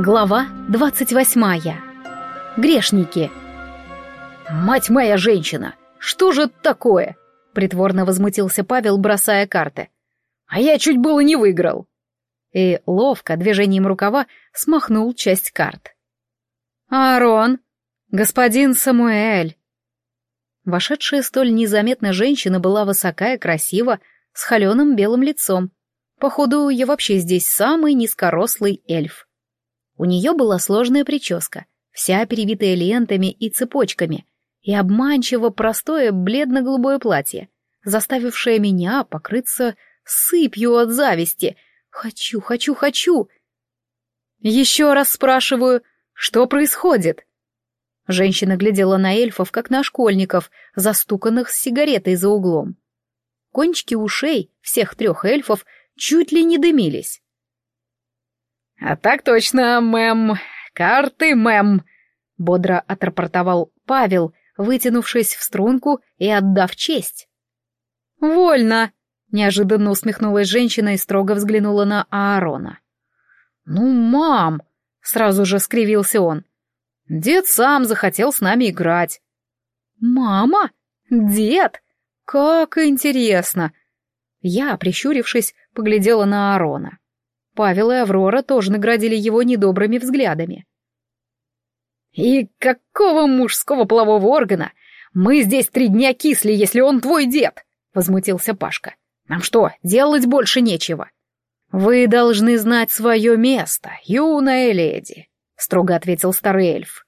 Глава двадцать восьмая. Грешники. «Мать моя женщина! Что же это такое?» — притворно возмутился Павел, бросая карты. «А я чуть было не выиграл!» И ловко движением рукава смахнул часть карт. «Аарон! Господин Самуэль!» Вошедшая столь незаметно женщина была высокая, красива, с холеным белым лицом. Походу, я вообще здесь самый низкорослый эльф. У нее была сложная прическа, вся перевитая лентами и цепочками, и обманчиво простое бледно-голубое платье, заставившее меня покрыться сыпью от зависти. Хочу, хочу, хочу. Еще раз спрашиваю, что происходит? Женщина глядела на эльфов, как на школьников, застуканных с сигаретой за углом. Кончики ушей всех трех эльфов чуть ли не дымились. «А так точно, мэм. Карты, мэм», — бодро отрапортовал Павел, вытянувшись в струнку и отдав честь. «Вольно», — неожиданно усмехнулась женщина и строго взглянула на Аарона. «Ну, мам», — сразу же скривился он, — «дед сам захотел с нами играть». «Мама? Дед? Как интересно!» Я, прищурившись, поглядела на Аарона. Павел и Аврора тоже наградили его недобрыми взглядами. «И какого мужского полового органа? Мы здесь три дня кисли, если он твой дед!» — возмутился Пашка. «Нам что, делать больше нечего?» «Вы должны знать свое место, юная леди», — строго ответил старый эльф.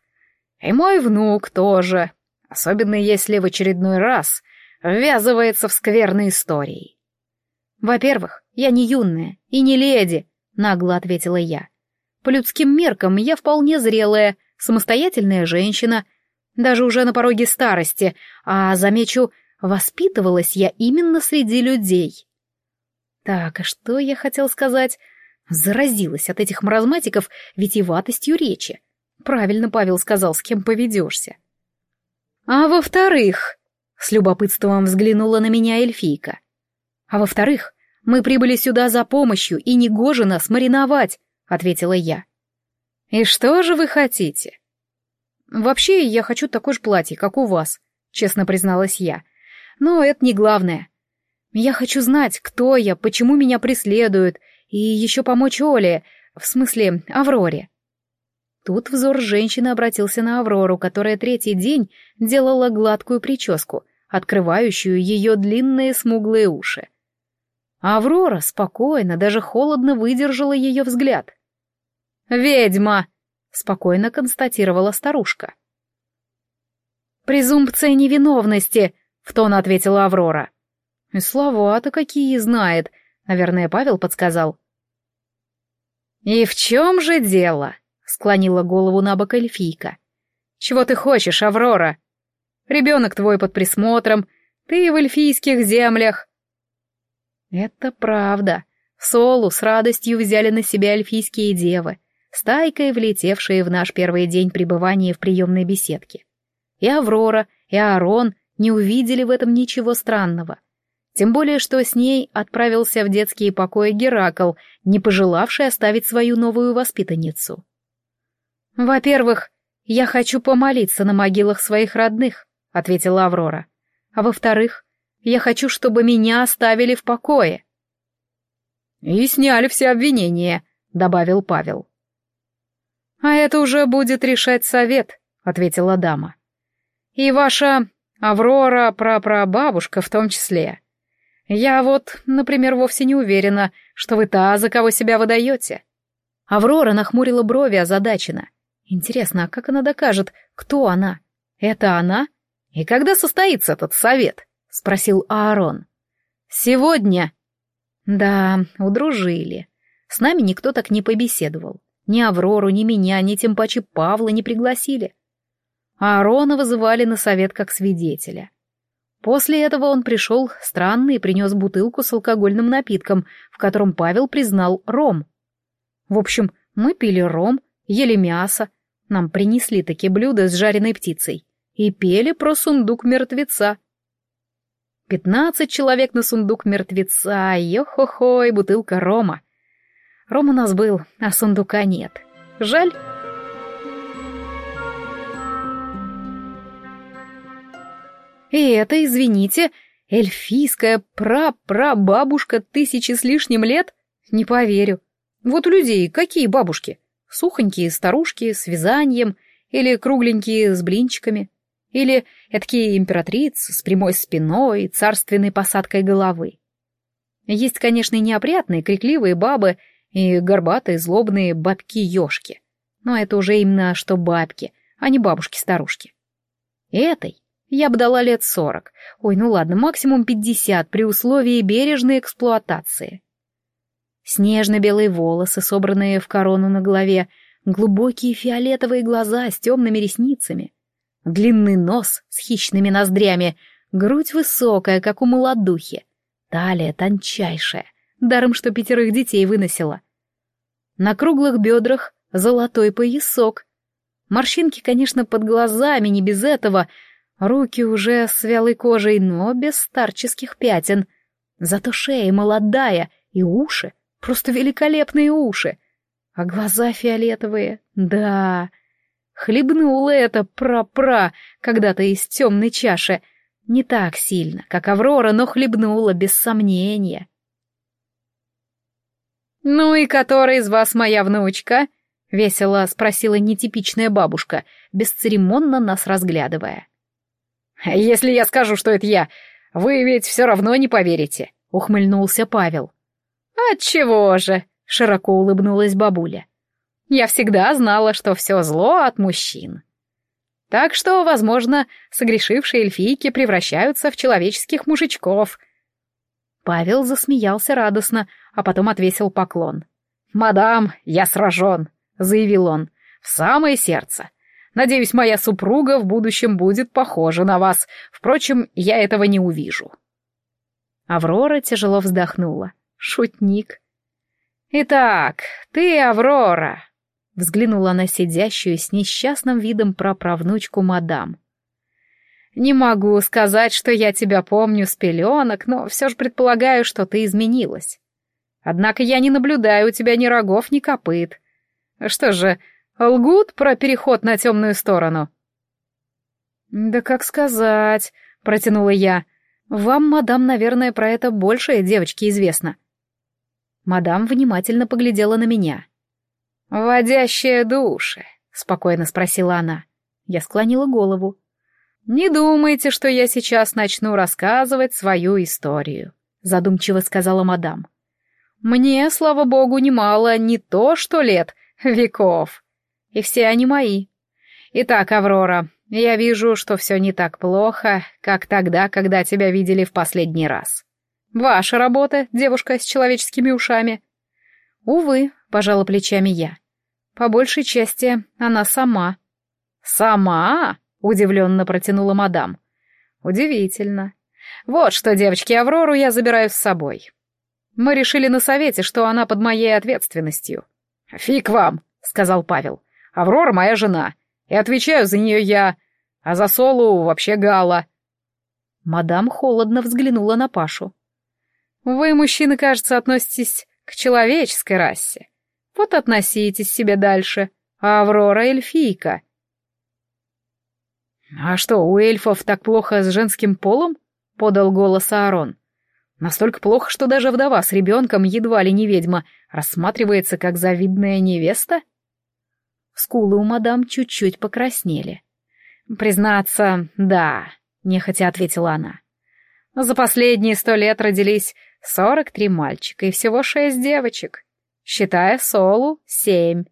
«И мой внук тоже, особенно если в очередной раз ввязывается в скверные истории. Во-первых, я не юная и не леди, нагло ответила я. По людским меркам я вполне зрелая, самостоятельная женщина, даже уже на пороге старости, а, замечу, воспитывалась я именно среди людей. Так, а что я хотел сказать? Заразилась от этих маразматиков витиеватостью речи. Правильно Павел сказал, с кем поведешься. А во-вторых, с любопытством взглянула на меня эльфийка. А во-вторых, мы прибыли сюда за помощью, и негоже нас мариновать», — ответила я. «И что же вы хотите?» «Вообще, я хочу такое же платье, как у вас», — честно призналась я. «Но это не главное. Я хочу знать, кто я, почему меня преследуют, и еще помочь Оле, в смысле, Авроре». Тут взор женщины обратился на Аврору, которая третий день делала гладкую прическу, открывающую ее длинные смуглые уши. Аврора спокойно, даже холодно выдержала ее взгляд. «Ведьма!» — спокойно констатировала старушка. «Презумпция невиновности!» — в тон ответила Аврора. «И слова-то какие знает!» — наверное, Павел подсказал. «И в чем же дело?» — склонила голову на бок эльфийка. «Чего ты хочешь, Аврора? Ребенок твой под присмотром, ты в эльфийских землях, это правда. Солу с радостью взяли на себя эльфийские девы, стайкой влетевшие в наш первый день пребывания в приемной беседке. И Аврора, и Аарон не увидели в этом ничего странного. Тем более, что с ней отправился в детские покои Геракл, не пожелавший оставить свою новую воспитанницу. «Во-первых, я хочу помолиться на могилах своих родных», — ответила Аврора. «А во-вторых, я хочу, чтобы меня оставили в покое». «И сняли все обвинения», — добавил Павел. «А это уже будет решать совет», — ответила дама. «И ваша Аврора прапрабабушка в том числе. Я вот, например, вовсе не уверена, что вы та, за кого себя выдаете». Аврора нахмурила брови озадаченно. «Интересно, а как она докажет, кто она? Это она? И когда состоится этот совет?» — спросил Аарон. «Сегодня?» «Да, удружили. С нами никто так не побеседовал. Ни Аврору, ни меня, ни тем Павла не пригласили. Аарона вызывали на совет как свидетеля. После этого он пришел странный и принес бутылку с алкогольным напитком, в котором Павел признал ром. В общем, мы пили ром, ели мясо, нам принесли такие блюда с жареной птицей и пели про сундук мертвеца. Пятнадцать человек на сундук мертвеца, йо-хо-хо, и бутылка рома. Ром у нас был, а сундука нет. Жаль. И это, извините, эльфийская прапрабабушка тысячи с лишним лет? Не поверю. Вот у людей какие бабушки? Сухонькие старушки с вязанием или кругленькие с блинчиками? Или эдакие императрицы с прямой спиной и царственной посадкой головы? Есть, конечно, и неопрятные, крикливые бабы и горбатые, злобные бабки-ёшки. Но это уже именно что бабки, а не бабушки-старушки. Этой я бы дала лет сорок. Ой, ну ладно, максимум пятьдесят при условии бережной эксплуатации. Снежно-белые волосы, собранные в корону на голове, глубокие фиолетовые глаза с темными ресницами, длинный нос с хищными ноздрями, грудь высокая, как у молодухи, талия тончайшая, даром что пятерых детей выносила. На круглых бедрах золотой поясок. Морщинки, конечно, под глазами, не без этого — Руки уже с вялой кожей, но без старческих пятен. Зато шея молодая, и уши, просто великолепные уши. А глаза фиолетовые, да. Хлебнула это пра-пра когда-то из темной чаши. Не так сильно, как Аврора, но хлебнула без сомнения. «Ну и которая из вас моя внучка?» — весело спросила нетипичная бабушка, бесцеремонно нас разглядывая. «Если я скажу, что это я, вы ведь все равно не поверите», — ухмыльнулся Павел. «Отчего же?» — широко улыбнулась бабуля. «Я всегда знала, что все зло от мужчин. Так что, возможно, согрешившие эльфийки превращаются в человеческих мужичков». Павел засмеялся радостно, а потом отвесил поклон. «Мадам, я сражен», — заявил он, — «в самое сердце. Надеюсь, моя супруга в будущем будет похожа на вас. Впрочем, я этого не увижу». Аврора тяжело вздохнула. Шутник. «Итак, ты, Аврора», — взглянула на сидящую с несчастным видом праправнучку мадам. «Не могу сказать, что я тебя помню с пеленок, но все же предполагаю, что ты изменилась. Однако я не наблюдаю у тебя ни рогов, ни копыт. Что же, Лгут про переход на темную сторону?» «Да как сказать», — протянула я. «Вам, мадам, наверное, про это больше девочки известно». Мадам внимательно поглядела на меня. «Водящие души», — спокойно спросила она. Я склонила голову. «Не думайте, что я сейчас начну рассказывать свою историю», — задумчиво сказала мадам. «Мне, слава богу, немало не то что лет, веков. И все они мои. Итак, Аврора, я вижу, что все не так плохо, как тогда, когда тебя видели в последний раз. Ваша работа, девушка с человеческими ушами. Увы, пожала плечами я. По большей части она сама. Сама? Удивленно протянула мадам. Удивительно. Вот что, девочки, Аврору я забираю с собой. Мы решили на совете, что она под моей ответственностью. Фиг вам, сказал Павел. Аврора моя жена, и отвечаю за нее я, а за Солу вообще Гала». Мадам холодно взглянула на Пашу. «Вы, мужчины, кажется, относитесь к человеческой расе. Вот относитесь себе дальше. Аврора — эльфийка». «А что, у эльфов так плохо с женским полом?» — подал голос Аарон. «Настолько плохо, что даже вдова с ребенком, едва ли не ведьма, рассматривается как завидная невеста?» Скулы у мадам чуть-чуть покраснели. «Признаться, да», — нехотя ответила она. «За последние сто лет родились сорок три мальчика и всего шесть девочек, считая Солу — семь».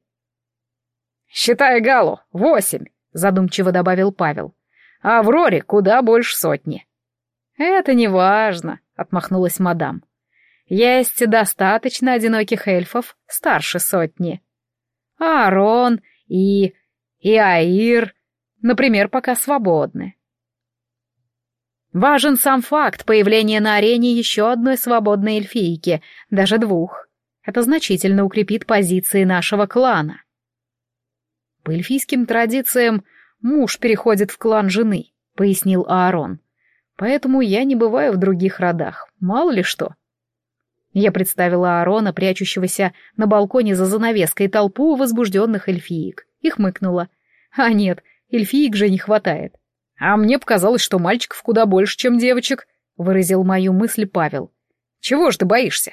«Считая Галу — восемь», — задумчиво добавил Павел. «А в Роре куда больше сотни». «Это не важно», — отмахнулась мадам. «Есть достаточно одиноких эльфов старше сотни». Аарон и... и Аир, например, пока свободны. Важен сам факт появления на арене еще одной свободной эльфийки, даже двух. Это значительно укрепит позиции нашего клана. По эльфийским традициям муж переходит в клан жены, пояснил Аарон. Поэтому я не бываю в других родах, мало ли что. Я представила Аарона, прячущегося на балконе за занавеской толпу возбужденных эльфиек, и хмыкнула. А нет, эльфиек же не хватает. А мне показалось, что мальчиков куда больше, чем девочек, выразил мою мысль Павел. Чего ж ты боишься?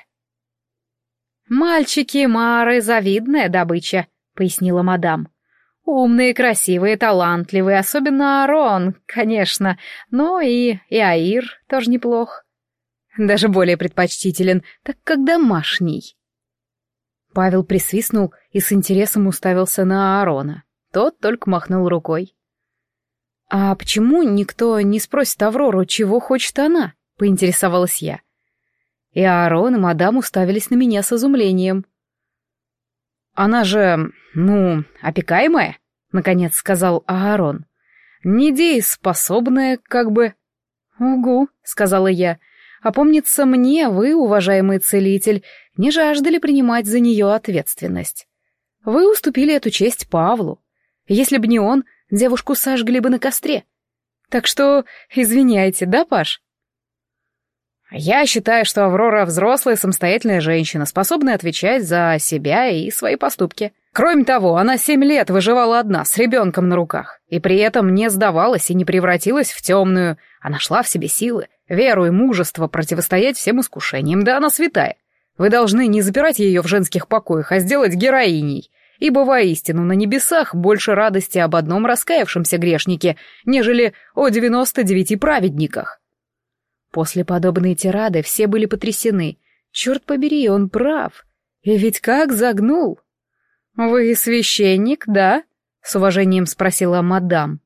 Мальчики Мары завидная добыча, пояснила мадам. Умные, красивые, талантливые, особенно Арон, конечно, но и, и Аир тоже неплох. Даже более предпочтителен, так как домашний. Павел присвистнул и с интересом уставился на Аарона. Тот только махнул рукой. «А почему никто не спросит Аврору, чего хочет она?» — поинтересовалась я. И Аарон и мадам уставились на меня с изумлением. «Она же, ну, опекаемая?» — наконец сказал Аарон. «Недееспособная, как бы...» «Угу», — сказала я. «А помнится мне, вы, уважаемый целитель, не жаждали принимать за нее ответственность. Вы уступили эту честь Павлу. Если бы не он, девушку сожгли бы на костре. Так что извиняйте, да, Паш?» «Я считаю, что Аврора взрослая самостоятельная женщина, способная отвечать за себя и свои поступки. Кроме того, она семь лет выживала одна, с ребенком на руках, и при этом не сдавалась и не превратилась в темную, а нашла в себе силы, веру и мужество противостоять всем искушениям, да она святая. Вы должны не запирать ее в женских покоях, а сделать героиней, ибо воистину на небесах больше радости об одном раскаявшемся грешнике, нежели о девяносто девяти праведниках». После подобной тирады все были потрясены. Черт побери, он прав. И ведь как загнул? «Вы священник, да?» — с уважением спросила мадам.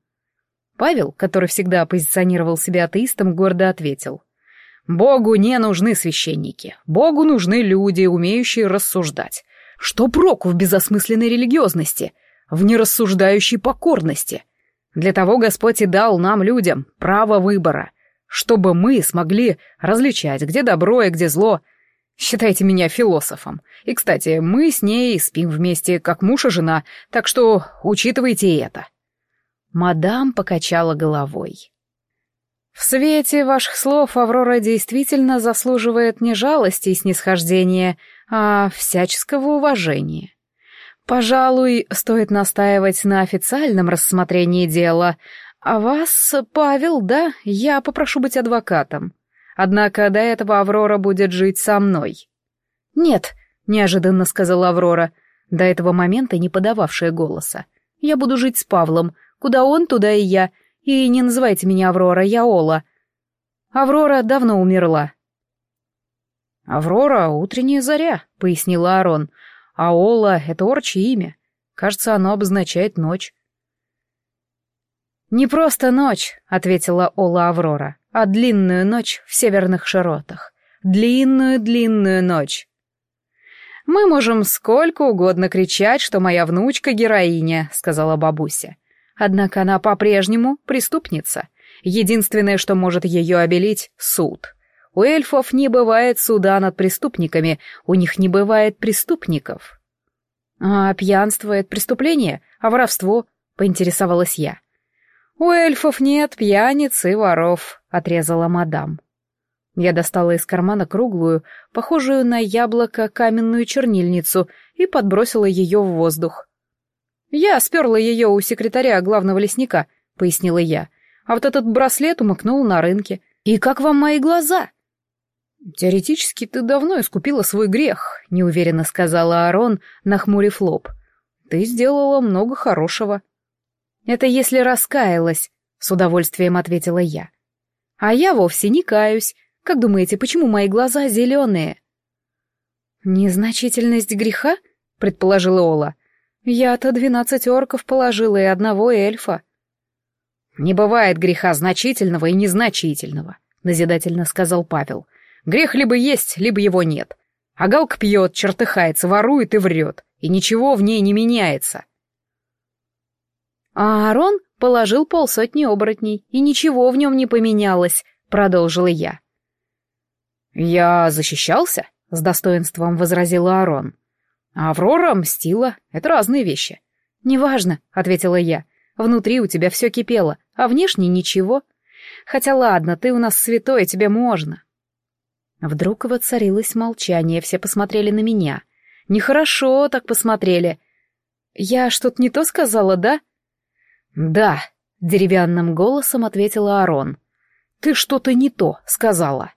Павел, который всегда позиционировал себя атеистом, гордо ответил. «Богу не нужны священники. Богу нужны люди, умеющие рассуждать. Что проку в безосмысленной религиозности, в нерассуждающей покорности? Для того Господь и дал нам, людям, право выбора чтобы мы смогли различать, где добро и где зло. Считайте меня философом. И, кстати, мы с ней спим вместе, как муж и жена, так что учитывайте это». Мадам покачала головой. «В свете ваших слов Аврора действительно заслуживает не жалости и снисхождения, а всяческого уважения. Пожалуй, стоит настаивать на официальном рассмотрении дела, «А вас, Павел, да? Я попрошу быть адвокатом. Однако до этого Аврора будет жить со мной». «Нет», — неожиданно сказала Аврора, до этого момента не подававшая голоса. «Я буду жить с Павлом. Куда он, туда и я. И не называйте меня Аврора, я Ола. Аврора давно умерла». «Аврора — утренняя заря», — пояснила Арон. «А Ола — это орчье имя. Кажется, оно обозначает ночь. «Не просто ночь», — ответила Ола Аврора, «а длинную ночь в северных широтах. Длинную-длинную ночь». «Мы можем сколько угодно кричать, что моя внучка героиня», — сказала бабуся. «Однако она по-прежнему преступница. Единственное, что может ее обелить — суд. У эльфов не бывает суда над преступниками, у них не бывает преступников». «А пьянство — это преступление, а воровство?» — поинтересовалась я. «У эльфов нет пьяниц и воров», — отрезала мадам. Я достала из кармана круглую, похожую на яблоко каменную чернильницу и подбросила ее в воздух. «Я сперла ее у секретаря главного лесника», — пояснила я. «А вот этот браслет умыкнул на рынке. И как вам мои глаза?» «Теоретически ты давно искупила свой грех», — неуверенно сказала Арон, нахмурив лоб. «Ты сделала много хорошего». «Это если раскаялась», — с удовольствием ответила я. «А я вовсе не каюсь. Как думаете, почему мои глаза зеленые?» «Незначительность греха?» — предположила Ола. «Я-то двенадцать орков положила и одного эльфа». «Не бывает греха значительного и незначительного», — назидательно сказал Павел. «Грех либо есть, либо его нет. А Галка пьет, чертыхается, ворует и врет, и ничего в ней не меняется. А Аарон положил полсотни оборотней, и ничего в нем не поменялось, продолжила я. Я защищался, с достоинством возразил Аарон. Аврора мстила, это разные вещи. Неважно, ответила я. Внутри у тебя все кипело, а внешне ничего. Хотя ладно, ты у нас святой, тебе можно. Вдруг воцарилось молчание, все посмотрели на меня. Нехорошо так посмотрели. Я что-то не то сказала, да? Да, деревянным голосом ответила Арон. Ты что-то не то сказала.